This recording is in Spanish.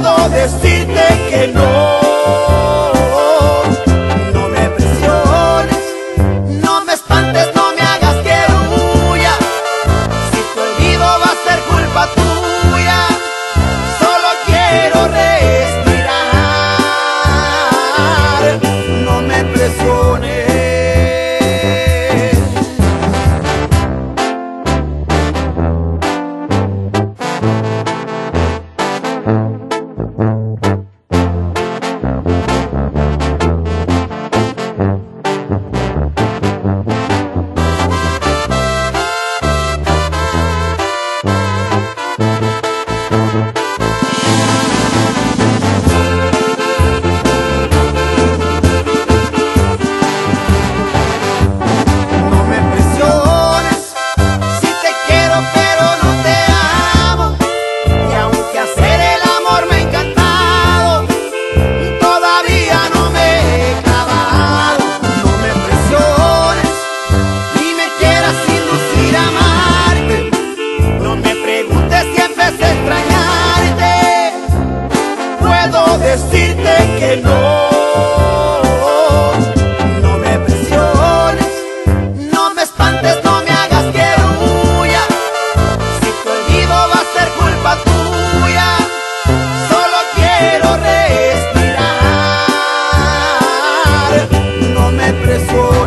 puedo decirte que no. No me presiones, no me espantes, no me hagas que huya. Si estoy vivo va a ser culpa tuya. puedo decirte que no. No me presiones, no me espantes, no me hagas que. Si te olvido va a ser culpa tuya, solo quiero respirar. No me presiones.